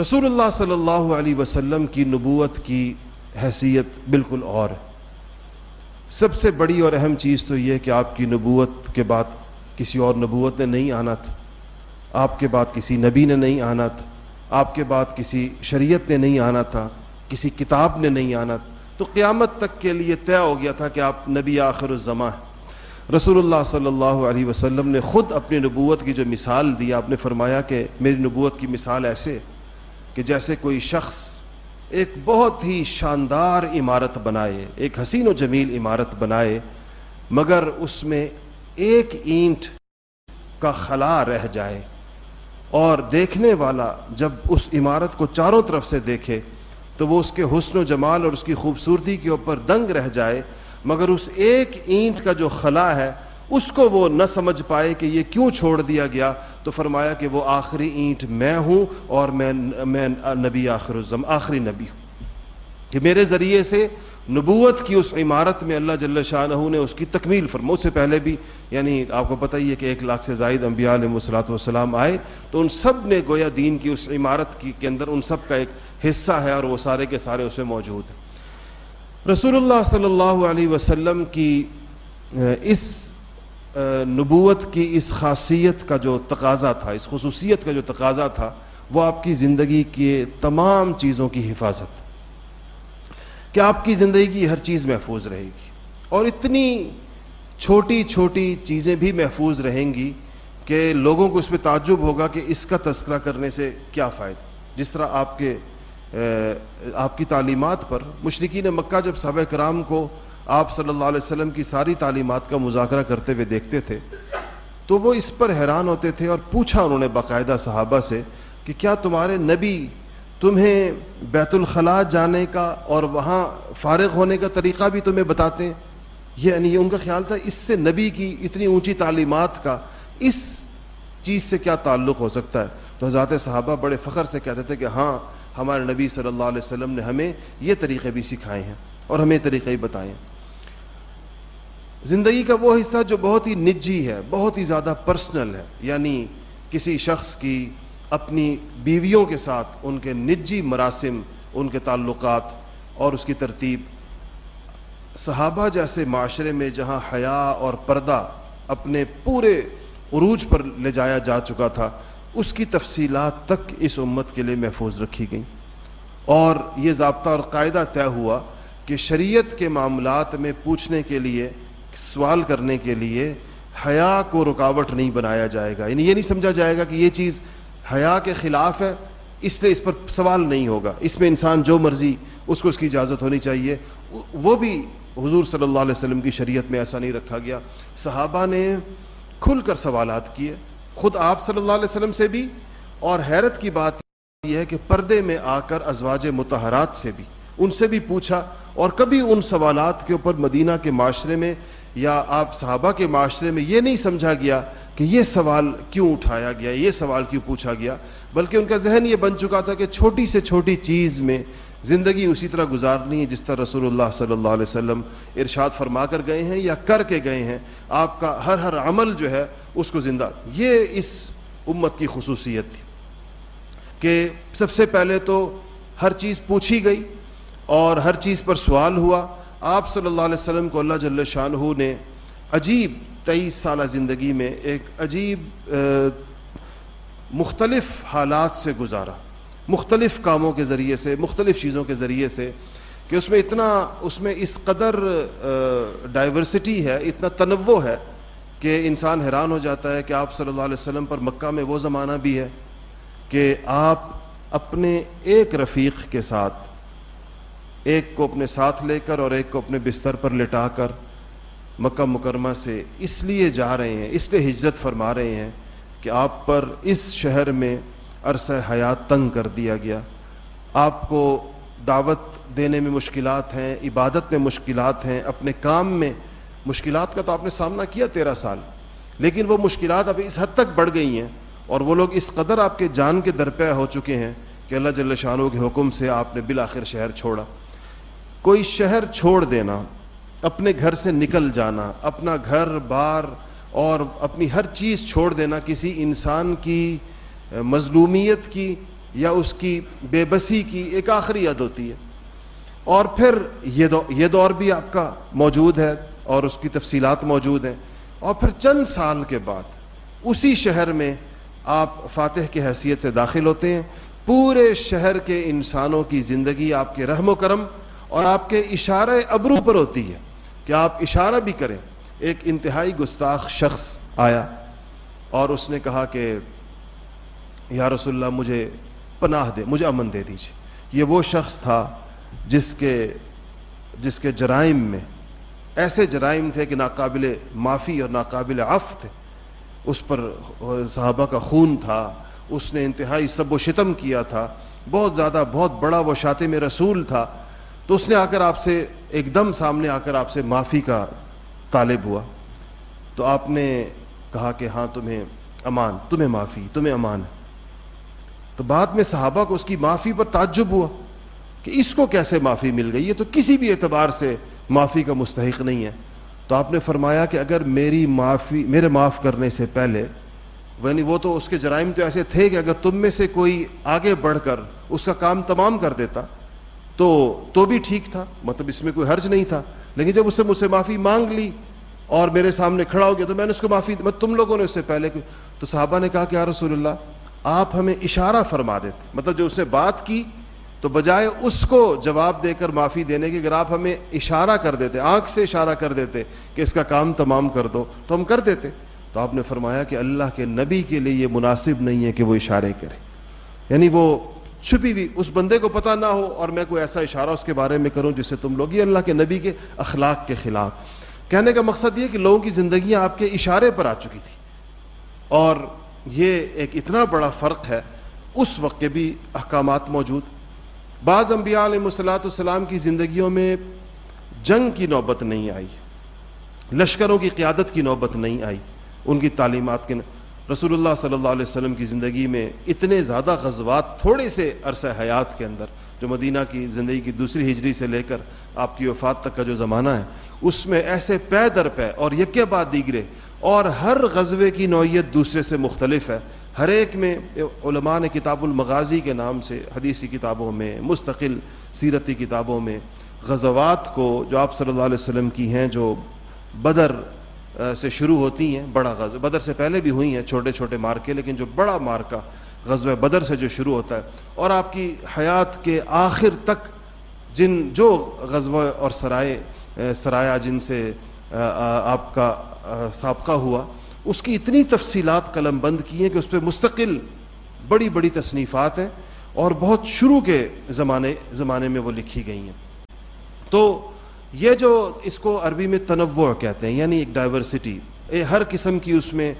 رسول اللہ صلی اللہ علیہ وسلم کی نبوت کی حیثیت بالکل اور سب سے بڑی اور اہم چیز تو یہ کہ آپ کی نبوت کے بعد کسی اور نبوت نے نہیں آنا تھا۔ آپ کے بعد کسی نبی نے نہیں آنا تھا۔ آپ کے بعد کسی شریعت نے نہیں آنا تھا۔ کسی کتاب نے نہیں آنا تھا۔ تو قیامت تک کے لیے طے ہو گیا تھا کہ آپ نبی آخر الزماں ہیں۔ رسول اللہ صلی اللہ علیہ وسلم نے خود اپنی نبوت کی جو مثال دی، آپ نے فرمایا کہ میری نبوت کی مثال ایسے کہ جیسے کوئی شخص ایک بہت ہی شاندار عمارت بنائے، ایک حسین و جمیل عمارت بنائے، مگر اس میں ایک اینٹ کا خلا رہ جائے اور دیکھنے والا جب اس عمارت کو چاروں طرف سے دیکھے تو وہ اس کے حسن و جمال اور اس کی خوبصورتی کے اوپر دنگ رہ جائے، مگر اس ایک اینٹ کا جو خلا ہے، اس کو وہ نہ سمجھ پائے کہ یہ کیوں چھوڑ دیا گیا تو فرمایا کہ وہ آخری اینٹ میں ہوں اور میں میں نبی آخر الزم، آخری نبی ہوں۔ کہ میرے ذریعے سے نبوت کی اس عمارت میں اللہ جل شاہ نے اس کی تکمیل فرما اس سے پہلے بھی یعنی آپ کو پتہ ہی ہے کہ ایک لاکھ سے زائد انبیاء علیہ وسلاۃ والسلام آئے، تو ان سب نے گویا دین کی اس عمارت کی کے اندر ان سب کا ایک حصہ ہے اور وہ سارے کے سارے اس میں موجود ہیں۔ رسول اللہ صلی اللہ علیہ وسلم کی اس نبوت کی اس خاصیت کا جو تقاضا تھا، اس خصوصیت کا جو تقاضا تھا، وہ آپ کی زندگی کے تمام چیزوں کی حفاظت۔ کہ آپ کی زندگی کی ہر چیز محفوظ رہے گی۔ اور اتنی چھوٹی چھوٹی چیزیں بھی محفوظ رہیں گی کہ لوگوں کو اس پہ تعجب ہوگا کہ اس کا تذکرہ کرنے سے کیا فائدہ۔ جس طرح آپ کے آپ کی تعلیمات پر مشرقین مکہ جب صحابہ کرام کو آپ صلی اللہ علیہ وسلم کی ساری تعلیمات کا مذاکرہ کرتے ہوئے دیکھتے تھے، تو وہ اس پر حیران ہوتے تھے اور پوچھا انہوں نے باقاعدہ صحابہ سے کہ کیا تمہارے نبی تمہیں بیت الخلاء جانے کا اور وہاں فارغ ہونے کا طریقہ بھی تمہیں بتاتے ہیں؟ یہ یعنی ان کا خیال تھا، اس سے نبی کی اتنی اونچی تعلیمات کا اس چیز سے کیا تعلق ہو سکتا ہے؟ تو حضرات صحابہ بڑے فخر سے کہتے تھے کہ ہاں ہمارے نبی صلی اللہ علیہ وسلم نے ہمیں یہ طریقے بھی سکھائے ہیں اور ہمیں طریقے بتائے ہیں۔ زندگی کا وہ حصہ جو بہت ہی نجی ہے، بہت ہی زیادہ پرسنل ہے۔ یعنی کسی شخص کی اپنی بیویوں کے ساتھ ان کے نجی مراسم، ان کے تعلقات اور اس کی ترتیب۔ صحابہ جیسے معاشرے میں جہاں حیا اور پردہ اپنے پورے عروج پر لے جایا جا چکا تھا، اس کی تفصیلات تک اس امت کے لیے محفوظ رکھی گئیں۔ اور یہ ضابطہ اور قاعدہ طے ہوا کہ شریعت کے معاملات میں پوچھنے کے لیے سوال کرنے کے لیے حیا کو رکاوٹ نہیں بنایا جائے گا۔ یعنی یہ نہیں سمجھا جائے گا کہ یہ چیز حیا کے خلاف ہے، اس لیے اس پر سوال نہیں ہوگا۔ اس میں انسان جو مرضی اس کو اس کی اجازت ہونی چاہیے۔ وہ بھی حضور صلی اللہ علیہ وسلم کی شریعت میں ایسا نہیں رکھا گیا۔ صحابہ نے کھل کر سوالات کیے۔ خود آپ صلی اللہ علیہ وسلم سے بھی اور حیرت کی بات یہ ہے کہ پردے میں آ کر ازواج متحرات سے بھی، ان سے بھی پوچھا اور کبھی ان سوالات کے اوپر مدینہ کے معاشرے میں یا آپ صحابہ کے معاشرے میں یہ نہیں سمجھا گیا کہ یہ سوال کیوں اٹھایا گیا، یہ سوال کیوں پوچھا گیا؟ بلکہ ان کا ذہن یہ بن چکا تھا کہ چھوٹی سے چھوٹی چیز میں زندگی اسی طرح گزارنی ہے جس طرح رسول اللہ صلی اللہ علیہ وسلم ارشاد فرما کر گئے ہیں یا کر کے گئے ہیں۔ آپ کا ہر ہر عمل جو ہے اس کو زندہ، یہ اس امت کی خصوصیت تھی کہ سب سے پہلے تو ہر چیز پوچھی گئی اور ہر چیز پر سوال ہوا۔ آپ صلی اللہ علیہ وسلم کو اللہ جل شاہ نے عجیب تیئیس سالہ زندگی میں ایک عجیب مختلف حالات سے گزارا۔ مختلف کاموں کے ذریعے سے، مختلف چیزوں کے ذریعے سے کہ اس میں اتنا، اس میں اس قدر ڈائیورسٹی ہے، اتنا تنوع ہے کہ انسان حیران ہو جاتا ہے کہ آپ صلی اللہ علیہ وسلم پر مکہ میں وہ زمانہ بھی ہے کہ آپ اپنے ایک رفیق کے ساتھ ایک کو اپنے ساتھ لے کر اور ایک کو اپنے بستر پر لٹا کر مکہ مکرمہ سے اس لیے جا رہے ہیں، اس لیے ہجرت فرما رہے ہیں کہ آپ پر اس شہر میں عرصہ حیات تنگ کر دیا گیا۔ آپ کو دعوت دینے میں مشکلات ہیں، عبادت میں مشکلات ہیں، اپنے کام میں مشکلات کا تو آپ نے سامنا کیا تیرہ سال۔ لیکن وہ مشکلات اب اس حد تک بڑھ گئی ہیں اور وہ لوگ اس قدر آپ کے جان کے درپے ہو چکے ہیں کہ اللہ جل شاہ کے حکم سے آپ نے بالآخر شہر چھوڑا۔ کوئی شہر چھوڑ دینا، اپنے گھر سے نکل جانا، اپنا گھر، بار، اور اپنی ہر چیز چھوڑ دینا کسی انسان کی مظلومیت کی یا اس کی بے بسی کی ایک آخری عد ہوتی ہے۔ اور پھر یہ دور یہ دور بھی آپ کا موجود ہے اور اس کی تفصیلات موجود ہیں۔ اور پھر چند سال کے بعد اسی شہر میں آپ فاتح کی حیثیت سے داخل ہوتے ہیں۔ پورے شہر کے انسانوں کی زندگی آپ کے رحم و کرم اور آپ کے اشارے ابرو پر ہوتی ہے کہ آپ اشارہ بھی کریں۔ ایک انتہائی گستاخ شخص آیا اور اس نے کہا کہ، یا رسول اللہ، مجھے پناہ دے، مجھے امن دے دیجیے یہ وہ شخص تھا جس کے جس کے جرائم میں، ایسے جرائم تھے کہ ناقابل معافی اور ناقابل عف تھے۔ اس پر صحابہ کا خون تھا، اس نے انتہائی سب و شتم کیا تھا۔ بہت زیادہ، بہت بڑا وہ شاطم رسول تھا۔ تو اس نے آ کر آپ سے ایک دم سامنے آ کر آپ سے معافی کا طالب ہوا۔ تو آپ نے کہا کہ ہاں تمہیں امان، تمہیں معافی، تمہیں امان۔ تو بعد میں صحابہ کو اس کی معافی پر تعجب ہوا کہ اس کو کیسے معافی مل گئی؟ یہ تو کسی بھی اعتبار سے معافی کا مستحق نہیں ہے۔ تو آپ نے فرمایا کہ اگر میری معافی، میرے معاف کرنے سے پہلے یعنی وہ تو اس کے جرائم تو ایسے تھے کہ اگر تم میں سے کوئی آگے بڑھ کر اس کا کام تمام کر دیتا تو تو بھی ٹھیک تھا مطلب اس میں کوئی حرج نہیں تھا۔ لیکن جب اس سے مجھ سے معافی مانگ لی اور میرے سامنے کھڑا ہو گیا تو میں نے اس کو معافی مطلب تم لوگوں نے اس سے پہلے تو صحابہ نے کہا کہ یا رسول اللہ، آپ ہمیں اشارہ فرما دیتے۔ مطلب جو اس نے بات کی، تو بجائے اس کو جواب دے کر معافی دینے کی، اگر آپ ہمیں اشارہ کر دیتے، آنکھ سے اشارہ کر دیتے کہ اس کا کام تمام کر دو، تو ہم کر دیتے۔ تو آپ نے فرمایا کہ اللہ کے نبی کے لیے یہ مناسب نہیں ہے کہ وہ اشارے کرے۔ یعنی وہ چھپی ہوئی اس بندے کو پتہ نہ ہو اور میں کوئی ایسا اشارہ اس کے بارے میں کروں جس سے تم لوگ یہ اللہ کے نبی کے اخلاق کے خلاف۔ کہنے کا مقصد یہ کہ لوگوں کی زندگیاں آپ کے اشارے پر آ چکی تھی۔ اور یہ ایک اتنا بڑا فرق ہے، اس وقت کے بھی احکامات موجود۔ بعض انبیاء علیہ السلاۃ السلام کی زندگیوں میں جنگ کی نوبت نہیں آئی، لشکروں کی قیادت کی نوبت نہیں آئی، ان کی تعلیمات کے رسول اللہ صلی اللہ علیہ وسلم کی زندگی میں اتنے زیادہ غزوات تھوڑے سے عرصہ حیات کے اندر جو مدینہ کی زندگی کی دوسری ہجری سے لے کر آپ کی وفات تک کا جو زمانہ ہے، اس میں ایسے پے در پے اور یکے بعد دیگرے اور ہر غزوے کی نوعیت دوسرے سے مختلف ہے۔ ہر ایک میں علماء نے کتاب المغازی کے نام سے حدیثی کتابوں میں، مستقل سیرتی کتابوں میں غزوات کو جو آپ صلی اللہ علیہ وسلم کی ہیں، جو بدر سے شروع ہوتی ہیں بڑا غزو بدر سے پہلے بھی ہوئی ہیں چھوٹے چھوٹے مارکے، لیکن جو بڑا مارکا غزوہ بدر سے جو شروع ہوتا ہے، اور آپ کی حیات کے آخر تک جن جو غزوہ اور سرائے سرایا جن سے آپ کا سابقہ ہوا، اس کی اتنی تفصیلات قلم بند کی ہیں کہ اس پہ مستقل بڑی بڑی تصنیفات ہیں اور بہت شروع کے زمانے زمانے میں وہ لکھی گئی ہیں۔ تو یہ جو اس کو عربی میں تنوع کہتے ہیں یعنی ایک ڈائیورسٹی ہر قسم کی اس میں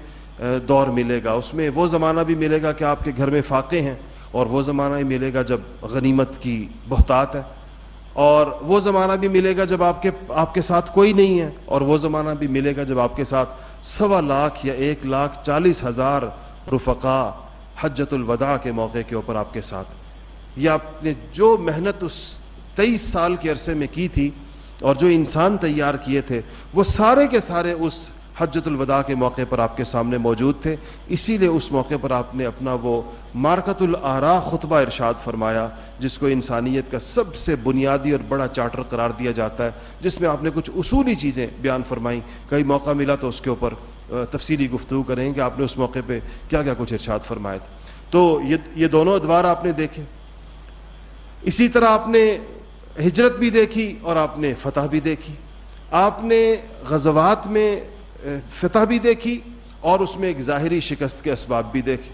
دور ملے گا۔ اس میں وہ زمانہ بھی ملے گا کہ آپ کے گھر میں فاقے ہیں اور وہ زمانہ ہی ملے گا جب غنیمت کی بہتات ہے۔ اور وہ زمانہ بھی ملے گا جب آپ کے آپ کے ساتھ کوئی نہیں ہے۔ اور وہ زمانہ بھی ملے گا جب آپ کے ساتھ سوا لاکھ یا ایک لاکھ چالیس ہزار رفقا حجت الوداع کے موقع کے اوپر آپ کے ساتھ۔ یہ آپ نے جو محنت اس تیئیس سال کے عرصے میں کی تھی اور جو انسان تیار کیے تھے، وہ سارے کے سارے اس حجت الوداع کے موقع پر آپ کے سامنے موجود تھے۔ اسی لیے اس موقع پر آپ نے اپنا وہ مارکت العرا خطبہ ارشاد فرمایا، جس کو انسانیت کا سب سے بنیادی اور بڑا چارٹر قرار دیا جاتا ہے، جس میں آپ نے کچھ اصولی چیزیں بیان فرمائیں۔ کئی موقع ملا تو اس کے اوپر تفصیلی گفتگو کریں کہ آپ نے اس موقع پہ کیا کیا کچھ ارشاد فرمائے تھے۔ تو یہ دونوں ادوار آپ نے دیکھے۔ اسی طرح آپ نے ہجرت بھی دیکھی اور آپ نے فتح بھی دیکھی۔ آپ نے غزوات میں فتح بھی دیکھی اور اس میں ایک ظاہری شکست کے اسباب بھی دیکھے۔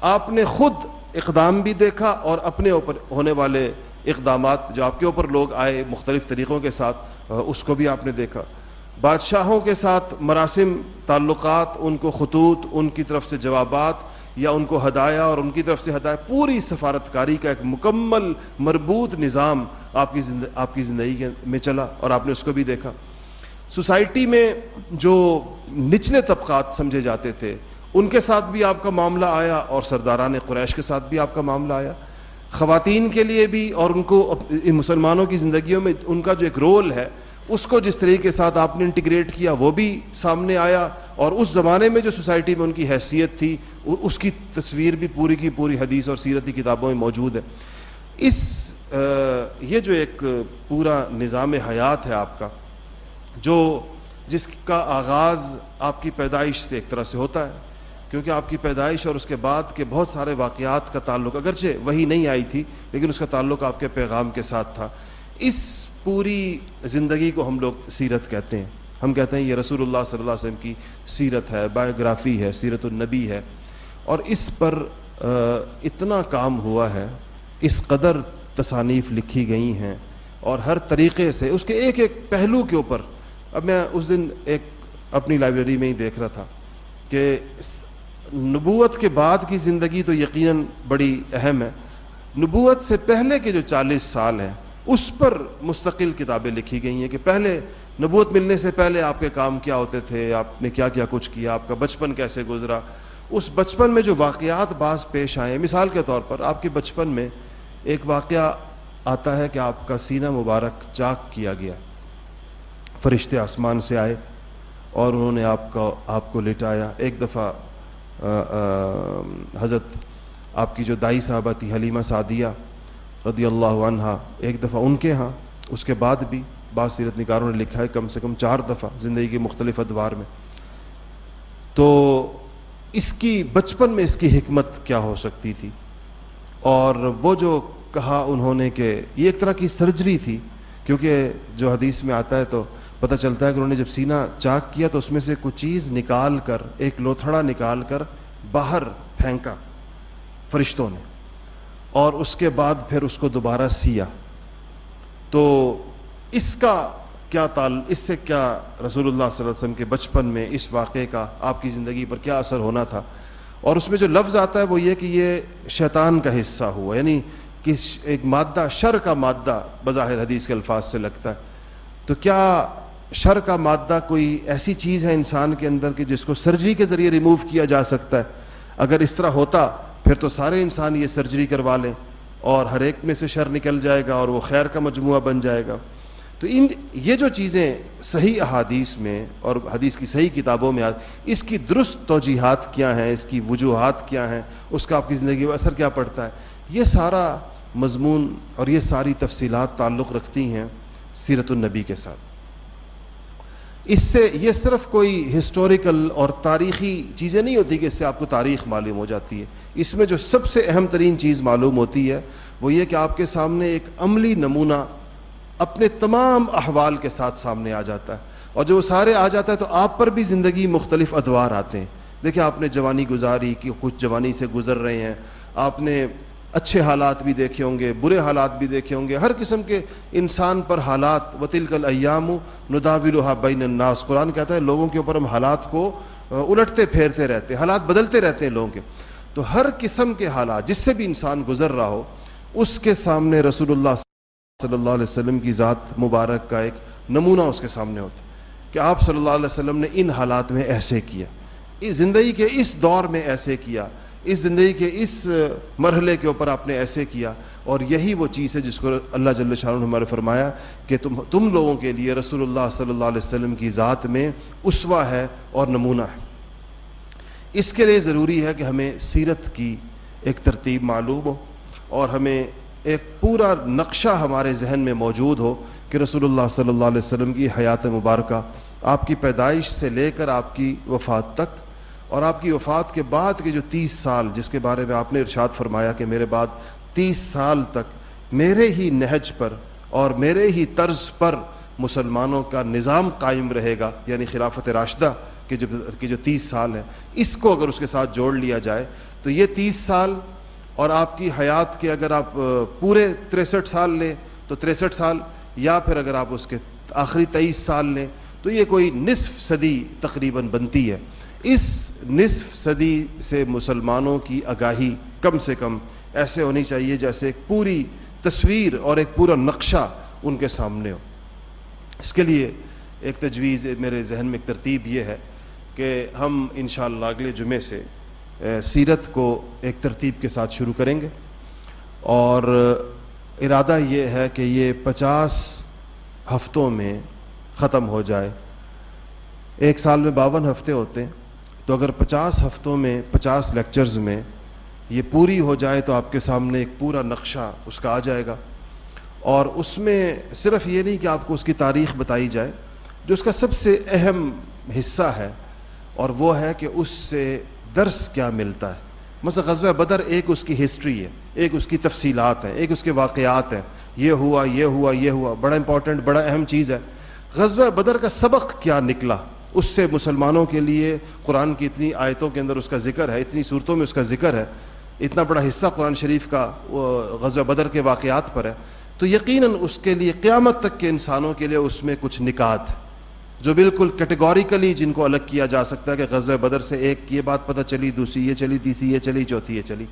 آپ نے خود اقدام بھی دیکھا اور اپنے اوپر ہونے والے اقدامات جو آپ کے اوپر لوگ آئے مختلف طریقوں کے ساتھ اس کو بھی آپ نے دیکھا۔ بادشاہوں کے ساتھ مراسم، تعلقات، ان کو خطوط، ان کی طرف سے جوابات یا ان کو ہدایا اور ان کی طرف سے ہدایا پوری سفارتکاری کا ایک مکمل مربوط نظام آپ کی آپ کی زندگی میں چلا اور آپ نے اس کو بھی دیکھا۔ سوسائٹی میں جو نچلے طبقات سمجھے جاتے تھے، ان کے ساتھ بھی آپ کا معاملہ آیا اور سرداران قریش کے ساتھ بھی آپ کا معاملہ آیا۔ خواتین کے لیے بھی اور ان کو مسلمانوں کی زندگیوں میں ان کا جو ایک رول ہے، اس کو جس طریقے کے ساتھ آپ نے انٹیگریٹ کیا وہ بھی سامنے آیا۔ اور اس زمانے میں جو سوسائٹی میں ان کی حیثیت تھی اس کی تصویر بھی پوری کی پوری حدیث اور سیرتی کتابوں میں موجود ہے۔ اس یہ جو ایک پورا نظام حیات ہے آپ کا، جو جس کا آغاز آپ کی پیدائش سے ایک طرح سے ہوتا ہے، کیونکہ آپ کی پیدائش اور اس کے بعد کے بہت سارے واقعات کا تعلق، اگرچہ وہی نہیں آئی تھی، لیکن اس کا تعلق آپ کے پیغام کے ساتھ تھا۔ اس پوری زندگی کو ہم لوگ سیرت کہتے ہیں۔ ہم کہتے ہیں یہ رسول اللہ صلی اللہ علیہ وسلم کی سیرت ہے، بایوگرافی ہے، سیرت النبی ہے۔ اور اس پر اتنا کام ہوا ہے، اس قدر تصانیف لکھی گئی ہیں اور ہر طریقے سے اس کے ایک ایک پہلو کے اوپر۔ اب میں اس دن ایک اپنی لائبریری میں ہی دیکھ رہا تھا کہ نبوت کے بعد کی زندگی تو یقیناً بڑی اہم ہے۔ نبوت سے پہلے کے جو چالیس سال ہیں، اس پر مستقل کتابیں لکھی گئی ہیں کہ پہلے نبوت ملنے سے پہلے آپ کے کام کیا ہوتے تھے؟ آپ نے کیا کیا کچھ کیا؟ آپ کا بچپن کیسے گزرا؟ اس بچپن میں جو واقعات بعض پیش آئے، مثال کے طور پر آپ کے بچپن میں ایک واقعہ آتا ہے کہ آپ کا سینہ مبارک چاک کیا گیا۔ فرشتے آسمان سے آئے اور انہوں نے آپ کا، آپ کو لٹایا۔ ایک دفعہ حضرت آپ کی جو دائی صاحبہ تھی، حلیمہ سعدیہ رضی اللہ عنہ، ایک دفعہ ان کے ہاں اس کے بعد بھی بعض سیرت نکاروں نے لکھا ہے کم سے کم چار دفعہ زندگی کے مختلف ادوار میں۔ تو اس کی بچپن میں اس کی حکمت کیا ہو سکتی تھی؟ اور وہ جو کہا انہوں نے کہ یہ ایک طرح کی سرجری تھی، کیونکہ جو حدیث میں آتا ہے تو پتہ چلتا ہے کہ انہوں نے جب سینہ چاک کیا تو اس میں سے کچھ چیز نکال کر، ایک لوتھڑا نکال کر باہر پھینکا فرشتوں نے، اور اس کے بعد پھر اس کو دوبارہ سیا۔ تو اس کا کیا تال اس سے کیا رسول اللہ صلی اللہ علیہ وسلم کے بچپن میں اس واقعے کا آپ کی زندگی پر کیا اثر ہونا تھا؟ اور اس میں جو لفظ آتا ہے وہ یہ کہ یہ شیطان کا حصہ ہوا یعنی کہ ایک مادہ، شر کا مادہ بظاہر حدیث کے الفاظ سے لگتا ہے۔ تو کیا شر کا مادہ کوئی ایسی چیز ہے انسان کے اندر کہ جس کو سرجری کے ذریعے ریموو کیا جا سکتا ہے؟ اگر اس طرح ہوتا، پھر تو سارے انسان یہ سرجری کروا لیں اور ہر ایک میں سے شر نکل جائے گا اور وہ خیر کا مجموعہ بن جائے گا۔ تو ان یہ جو چیزیں صحیح احادیث میں اور حدیث کی صحیح کتابوں میں اس کی درست توجیحات کیا ہیں، اس کی وجوہات کیا ہیں، اس کا آپ کی زندگی میں اثر کیا پڑتا ہے؟ یہ سارا مضمون اور یہ ساری تفصیلات تعلق رکھتی ہیں سیرت النبی کے ساتھ۔ اس سے یہ صرف کوئی ہسٹوریکل اور تاریخی چیزیں نہیں ہوتی کہ اس سے آپ کو تاریخ معلوم ہو جاتی ہے۔ اس میں جو سب سے اہم ترین چیز معلوم ہوتی ہے وہ یہ کہ آپ کے سامنے ایک عملی نمونہ اپنے تمام احوال کے ساتھ سامنے آ جاتا ہے۔ اور جو وہ سارے آ جاتا ہے تو آپ پر بھی زندگی مختلف ادوار آتے ہیں۔ دیکھیں آپ نے جوانی گزاری کہ کچھ جوانی سے گزر رہے ہیں۔ آپ نے اچھے حالات بھی دیکھے ہوں گے، برے حالات بھی دیکھے ہوں گے۔ ہر قسم کے انسان پر حالات وطل کل ایام نداولحا بین الناس۔ قرآن کہتا ہے لوگوں کے اوپر ہم حالات کو الٹتے پھیرتے رہتے ہیں، حالات بدلتے رہتے ہیں لوگوں کے۔ تو ہر قسم کے حالات، جس سے بھی انسان گزر رہا ہو، اس کے سامنے رسول اللہ صلی اللہ علیہ وسلم کی ذات مبارک کا ایک نمونہ اس کے سامنے ہوتا کہ آپ صلی اللہ علیہ وسلم نے ان حالات میں ایسے کیا، اس زندگی کے اس دور میں ایسے کیا، اس زندگی کے اس مرحلے کے اوپر آپ نے ایسے کیا اور یہی وہ چیز ہے جس کو اللہ جل شاہ نے ہمارے فرمایا کہ تم تم لوگوں کے لیے رسول اللہ صلی اللہ علیہ وسلم کی ذات میں اسوا ہے اور نمونہ ہے۔ اس کے لیے ضروری ہے کہ ہمیں سیرت کی ایک ترتیب معلوم ہو اور ہمیں ایک پورا نقشہ ہمارے ذہن میں موجود ہو کہ رسول اللہ صلی اللہ علیہ وسلم کی حیات مبارکہ آپ کی پیدائش سے لے کر آپ کی وفات تک اور آپ کی وفات کے بعد کے جو تیس سال، جس کے بارے میں آپ نے ارشاد فرمایا کہ میرے بعد تیس سال تک میرے ہی نہج پر اور میرے ہی طرز پر مسلمانوں کا نظام قائم رہے گا یعنی خلافت راشدہ کے جو، کی جو تیس سال ہے اس کو اگر اس کے ساتھ جوڑ لیا جائے تو یہ تیس سال اور آپ کی حیات کے اگر آپ پورے تریسٹھ سال لیں تو تریسٹھ سال، یا پھر اگر آپ اس کے آخری تیئیس سال لیں تو یہ کوئی نصف صدی تقریباً بنتی ہے۔ اس نصف صدی سے مسلمانوں کی آگاہی کم سے کم ایسے ہونی چاہیے جیسے ایک پوری تصویر اور ایک پورا نقشہ ان کے سامنے ہو۔ اس کے لیے ایک تجویز میرے ذہن میں ایک ترتیب یہ ہے کہ ہم انشاءاللہ اگلے جمعے سے سیرت کو ایک ترتیب کے ساتھ شروع کریں گے۔ اور ارادہ یہ ہے کہ یہ پچاس ہفتوں میں ختم ہو جائے۔ ایک سال میں باون ہفتے ہوتے ہیں، تو اگر پچاس ہفتوں میں، پچاس لیکچرز میں یہ پوری ہو جائے تو آپ کے سامنے ایک پورا نقشہ اس کا آ جائے گا۔ اور اس میں صرف یہ نہیں کہ آپ کو اس کی تاریخ بتائی جائے، جو اس کا سب سے اہم حصہ ہے، اور وہ ہے کہ اس سے درس کیا ملتا ہے؟ مثلا غزوہ بدر ایک اس کی ہسٹری ہے، ایک اس کی تفصیلات ہیں، ایک اس کے واقعات ہیں۔ یہ ہوا یہ ہوا یہ ہوا، بڑا امپورٹنٹ بڑا اہم چیز ہے۔ غزوہ بدر کا سبق کیا نکلا؟ اس سے مسلمانوں کے لیے قرآن کی اتنی آیتوں کے اندر اس کا ذکر ہے، اتنی صورتوں میں اس کا ذکر ہے۔ اتنا بڑا حصہ قرآن شریف کا غزوہ بدر کے واقعات پر ہے۔ تو یقیناً اس کے لیے قیامت تک کے انسانوں کے لیے اس میں کچھ نکات جو بالکل کیٹیگوریکلی جن کو الگ کیا جا سکتا ہے کہ غزوہ بدر سے ایک یہ بات پتہ چلی، دوسری یہ چلی، تیسری یہ چلی، چوتھی یہ چلی۔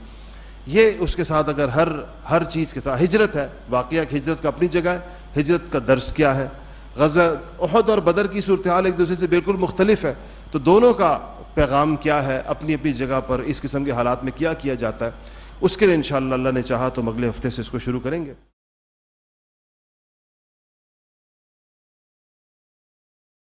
یہ اس کے ساتھ اگر ہر ہر چیز کے ساتھ، ہجرت ہے، واقعہ ہجرت کا اپنی جگہ ہے، ہجرت کا درس کیا ہے۔ غزہ احد اور بدر کی صورتحال ایک دوسرے سے بالکل مختلف ہے۔ تو دونوں کا پیغام کیا ہے؟ اپنی اپنی جگہ پر اس قسم کے حالات میں کیا کیا جاتا ہے؟ اس کے لیے انشاءاللہ اللہ نے چاہا تو اگلے ہفتے سے اس کو شروع کریں گے۔